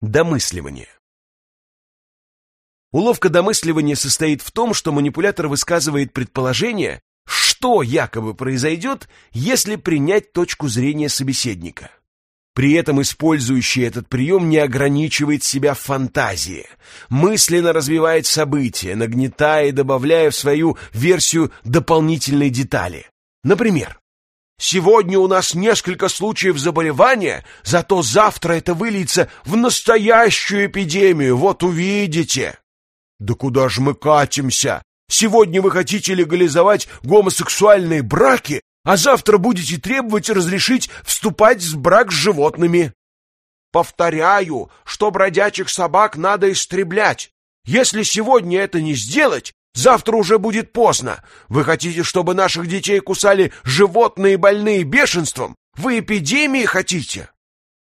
Домысливание. Уловка домысливания состоит в том, что манипулятор высказывает предположение, что якобы произойдет, если принять точку зрения собеседника. При этом использующий этот прием не ограничивает себя в фантазии, мысленно развивает события, нагнетая и добавляя в свою версию дополнительные детали. Например, «Сегодня у нас несколько случаев заболевания, зато завтра это выльется в настоящую эпидемию, вот увидите!» «Да куда же мы катимся? Сегодня вы хотите легализовать гомосексуальные браки, а завтра будете требовать разрешить вступать в брак с животными. Повторяю, что бродячих собак надо истреблять. Если сегодня это не сделать, завтра уже будет поздно. Вы хотите, чтобы наших детей кусали животные больные бешенством? Вы эпидемии хотите?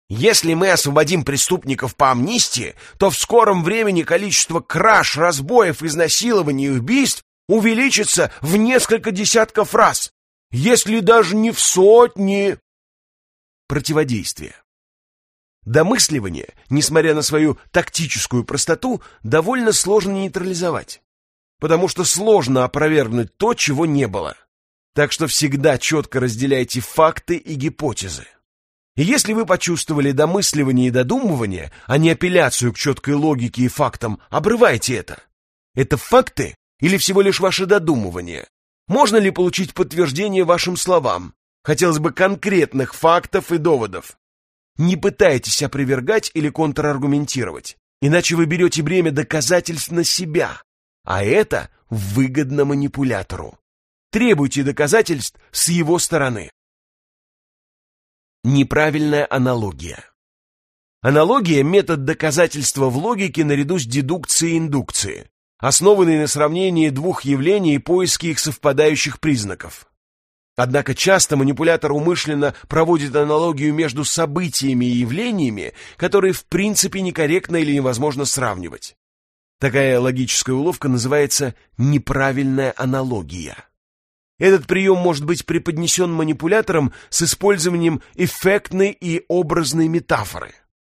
Если мы освободим преступников по амнистии, то в скором времени количество краж, разбоев, изнасилований и убийств увеличится в несколько десятков раз если даже не в сотни. Противодействие. Домысливание, несмотря на свою тактическую простоту, довольно сложно нейтрализовать, потому что сложно опровергнуть то, чего не было. Так что всегда четко разделяйте факты и гипотезы. И если вы почувствовали домысливание и додумывание, а не апелляцию к четкой логике и фактам, обрывайте это. Это факты или всего лишь ваше додумывание? Можно ли получить подтверждение вашим словам? Хотелось бы конкретных фактов и доводов. Не пытайтесь опровергать или контраргументировать, иначе вы берете бремя доказательств на себя, а это выгодно манипулятору. Требуйте доказательств с его стороны. Неправильная аналогия. Аналогия – метод доказательства в логике наряду с дедукцией и индукцией основанный на сравнении двух явлений и поиске их совпадающих признаков. Однако часто манипулятор умышленно проводит аналогию между событиями и явлениями, которые в принципе некорректно или невозможно сравнивать. Такая логическая уловка называется неправильная аналогия. Этот прием может быть преподнесен манипулятором с использованием эффектной и образной метафоры.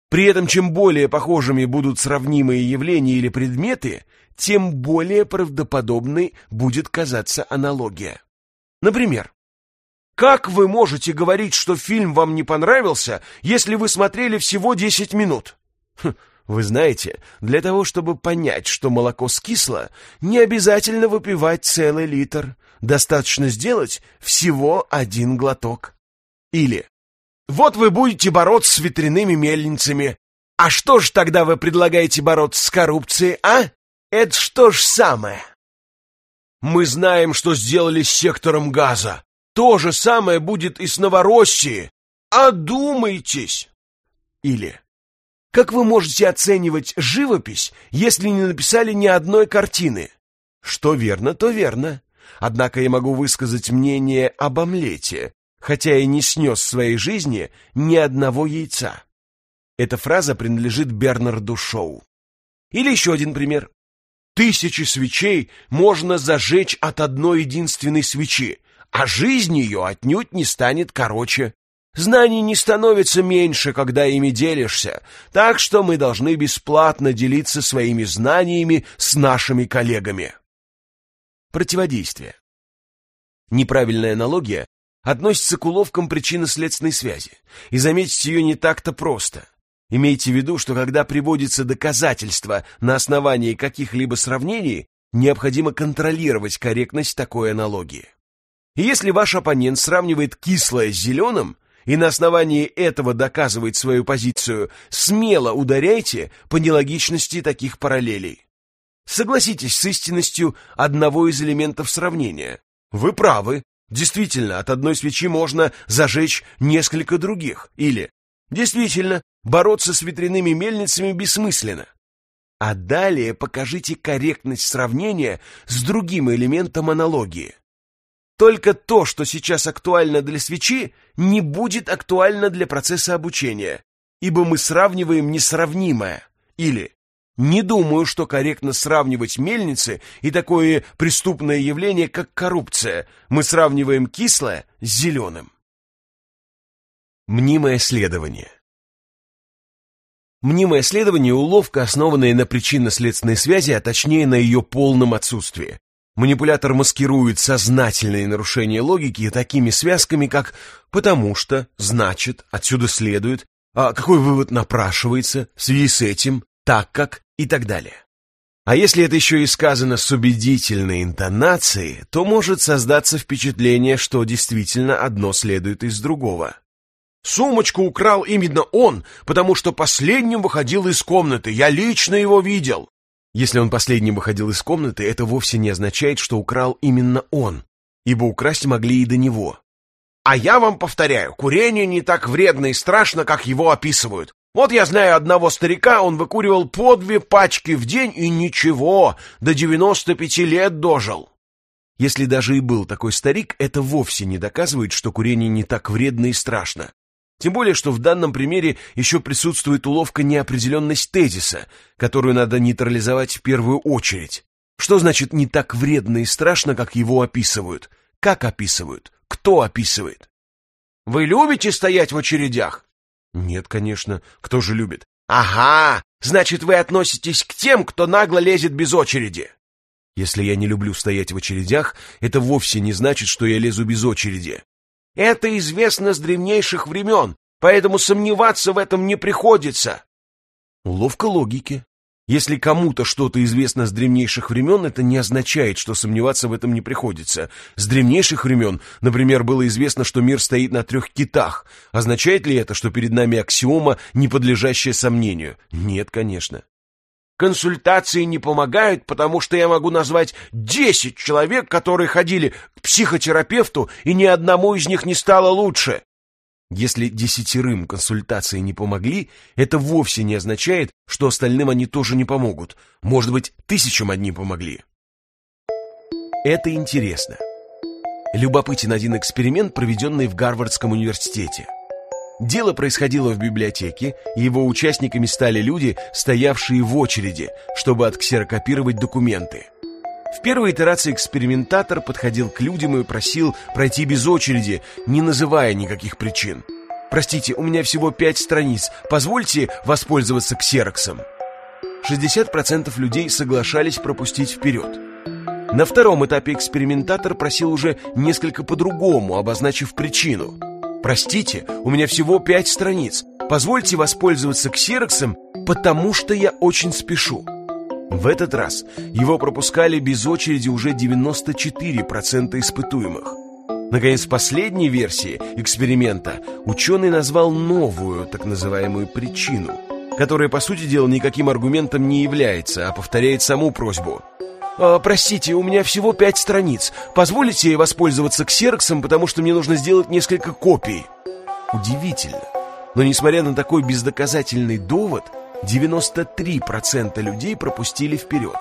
При этом чем более похожими будут сравнимые явления или предметы, тем более правдоподобной будет казаться аналогия. Например, как вы можете говорить, что фильм вам не понравился, если вы смотрели всего 10 минут? Хм, вы знаете, для того, чтобы понять, что молоко скисло, не обязательно выпивать целый литр. Достаточно сделать всего один глоток. Или вот вы будете бороться с ветряными мельницами. А что ж тогда вы предлагаете бороться с коррупцией, а? Это что ж самое? Мы знаем, что сделали с сектором газа. То же самое будет и с Новороссией. Одумайтесь! Или как вы можете оценивать живопись, если не написали ни одной картины? Что верно, то верно. Однако я могу высказать мнение об омлете, хотя и не снес в своей жизни ни одного яйца. Эта фраза принадлежит Бернарду Шоу. Или еще один пример. Тысячи свечей можно зажечь от одной единственной свечи, а жизнь ее отнюдь не станет короче. Знаний не становится меньше, когда ими делишься, так что мы должны бесплатно делиться своими знаниями с нашими коллегами. Противодействие. Неправильная аналогия относится к уловкам причинно-следственной связи, и заметить ее не так-то просто. Имейте в виду, что когда приводится доказательство на основании каких-либо сравнений, необходимо контролировать корректность такой аналогии. И если ваш оппонент сравнивает кислое с зеленым, и на основании этого доказывает свою позицию, смело ударяйте по нелогичности таких параллелей. Согласитесь с истинностью одного из элементов сравнения. Вы правы, действительно, от одной свечи можно зажечь несколько других. Или, действительно, Бороться с ветряными мельницами бессмысленно. А далее покажите корректность сравнения с другим элементом аналогии. Только то, что сейчас актуально для свечи, не будет актуально для процесса обучения, ибо мы сравниваем несравнимое. Или не думаю, что корректно сравнивать мельницы и такое преступное явление, как коррупция. Мы сравниваем кислое с зеленым. Мнимое следование Мнимое следование – уловка, основанная на причинно-следственной связи, а точнее на ее полном отсутствии. Манипулятор маскирует сознательные нарушения логики такими связками, как «потому что», «значит», «отсюда следует», «а какой вывод напрашивается», «в связи с этим», «так как» и так далее. А если это еще и сказано с убедительной интонацией, то может создаться впечатление, что действительно одно следует из другого. Сумочку украл именно он, потому что последним выходил из комнаты. Я лично его видел. Если он последним выходил из комнаты, это вовсе не означает, что украл именно он, ибо украсть могли и до него. А я вам повторяю, курение не так вредно и страшно, как его описывают. Вот я знаю одного старика, он выкуривал по две пачки в день и ничего, до 95 лет дожил. Если даже и был такой старик, это вовсе не доказывает, что курение не так вредно и страшно. Тем более, что в данном примере еще присутствует уловка неопределенность тезиса, которую надо нейтрализовать в первую очередь. Что значит не так вредно и страшно, как его описывают? Как описывают? Кто описывает? Вы любите стоять в очередях? Нет, конечно. Кто же любит? Ага, значит, вы относитесь к тем, кто нагло лезет без очереди. Если я не люблю стоять в очередях, это вовсе не значит, что я лезу без очереди. Это известно с древнейших времен, поэтому сомневаться в этом не приходится. Уловка логики. Если кому-то что-то известно с древнейших времен, это не означает, что сомневаться в этом не приходится. С древнейших времен, например, было известно, что мир стоит на трех китах. Означает ли это, что перед нами аксиома, не подлежащая сомнению? Нет, конечно. Консультации не помогают, потому что я могу назвать десять человек, которые ходили к психотерапевту, и ни одному из них не стало лучше. Если десятерым консультации не помогли, это вовсе не означает, что остальным они тоже не помогут. Может быть, тысячам одни помогли. Это интересно. Любопытен один эксперимент, проведенный в Гарвардском университете. Дело происходило в библиотеке, и его участниками стали люди, стоявшие в очереди, чтобы отксерокопировать документы. В первой итерации экспериментатор подходил к людям и просил пройти без очереди, не называя никаких причин. «Простите, у меня всего пять страниц, позвольте воспользоваться ксероксом». 60% людей соглашались пропустить вперед. На втором этапе экспериментатор просил уже несколько по-другому, обозначив причину – Простите, у меня всего пять страниц. Позвольте воспользоваться ксероксом, потому что я очень спешу. В этот раз его пропускали без очереди уже 94% испытуемых. Наконец, в последней версии эксперимента ученый назвал новую, так называемую причину, которая, по сути дела, никаким аргументом не является, а повторяет саму просьбу. «А, «Простите, у меня всего пять страниц. Позволите воспользоваться ксероксом, потому что мне нужно сделать несколько копий?» Удивительно. Но несмотря на такой бездоказательный довод, 93% людей пропустили вперед.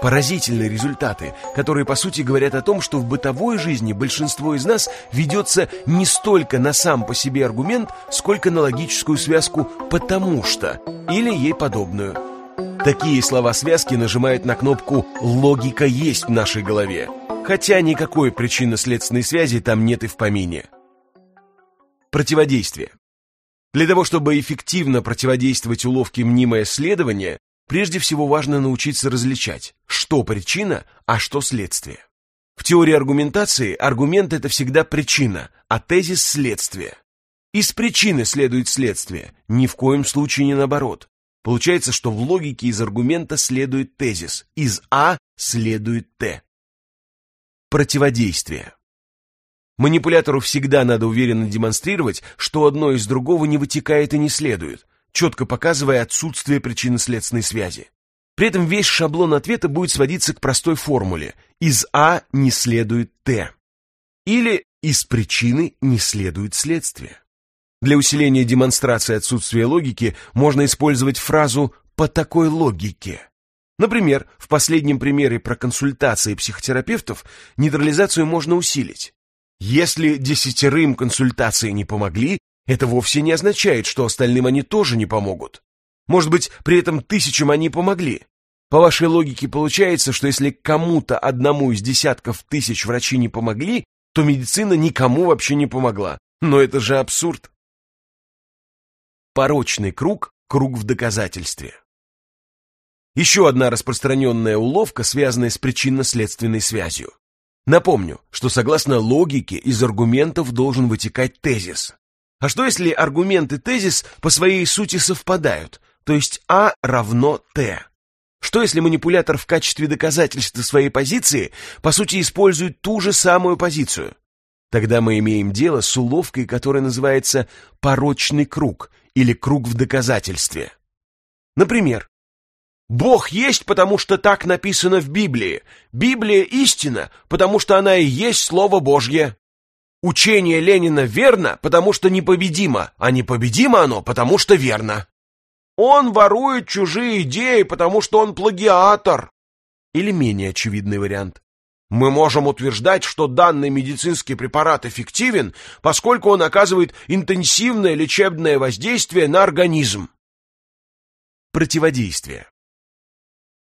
Поразительные результаты, которые по сути говорят о том, что в бытовой жизни большинство из нас ведется не столько на сам по себе аргумент, сколько на логическую связку «потому что» или ей подобную. Такие слова-связки нажимают на кнопку «Логика есть в нашей голове», хотя никакой причинно-следственной связи там нет и в помине. Противодействие. Для того, чтобы эффективно противодействовать уловке мнимое следование, прежде всего важно научиться различать, что причина, а что следствие. В теории аргументации аргумент – это всегда причина, а тезис – следствие. Из причины следует следствие, ни в коем случае не наоборот. Получается, что в логике из аргумента следует тезис, из А следует Т. Противодействие. Манипулятору всегда надо уверенно демонстрировать, что одно из другого не вытекает и не следует, четко показывая отсутствие причинно-следственной связи. При этом весь шаблон ответа будет сводиться к простой формуле «из А не следует Т» или «из причины не следует следствие». Для усиления демонстрации отсутствия логики можно использовать фразу «по такой логике». Например, в последнем примере про консультации психотерапевтов нейтрализацию можно усилить. Если десятерым консультации не помогли, это вовсе не означает, что остальным они тоже не помогут. Может быть, при этом тысячам они помогли. По вашей логике получается, что если кому-то одному из десятков тысяч врачи не помогли, то медицина никому вообще не помогла. Но это же абсурд. Порочный круг круг в доказательстве. Еще одна распространенная уловка, связанная с причинно-следственной связью. Напомню, что согласно логике из аргументов должен вытекать тезис. А что если аргумент и тезис по своей сути совпадают, то есть А равно Т? Что если манипулятор в качестве доказательства своей позиции по сути использует ту же самую позицию? Тогда мы имеем дело с уловкой, которая называется порочный круг или круг в доказательстве. Например, Бог есть, потому что так написано в Библии. Библия истина, потому что она и есть Слово Божье. Учение Ленина верно, потому что непобедимо, а непобедимо оно, потому что верно. Он ворует чужие идеи, потому что он плагиатор. Или менее очевидный вариант. Мы можем утверждать, что данный медицинский препарат эффективен, поскольку он оказывает интенсивное лечебное воздействие на организм. Противодействие.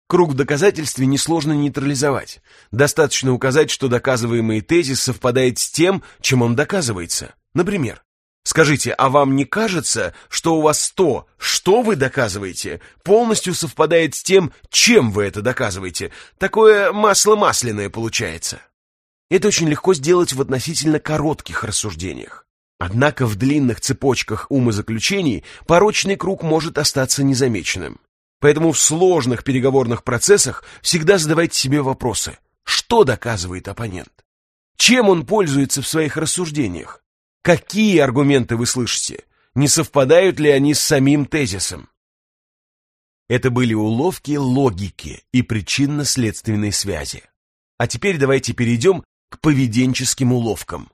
Круг в доказательстве несложно нейтрализовать. Достаточно указать, что доказываемый тезис совпадает с тем, чем он доказывается. Например, скажите, а вам не кажется, что у вас то, что вы доказываете, полностью совпадает с тем, чем вы это доказываете? Такое масло масляное получается. Это очень легко сделать в относительно коротких рассуждениях. Однако в длинных цепочках умозаключений порочный круг может остаться незамеченным. Поэтому в сложных переговорных процессах всегда задавайте себе вопросы. Что доказывает оппонент? Чем он пользуется в своих рассуждениях? Какие аргументы вы слышите? Не совпадают ли они с самим тезисом? Это были уловки логики и причинно-следственной связи. А теперь давайте перейдем к поведенческим уловкам.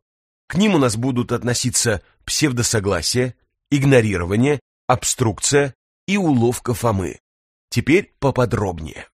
К ним у нас будут относиться псевдосогласие, игнорирование, обструкция и уловка Фомы. Теперь поподробнее.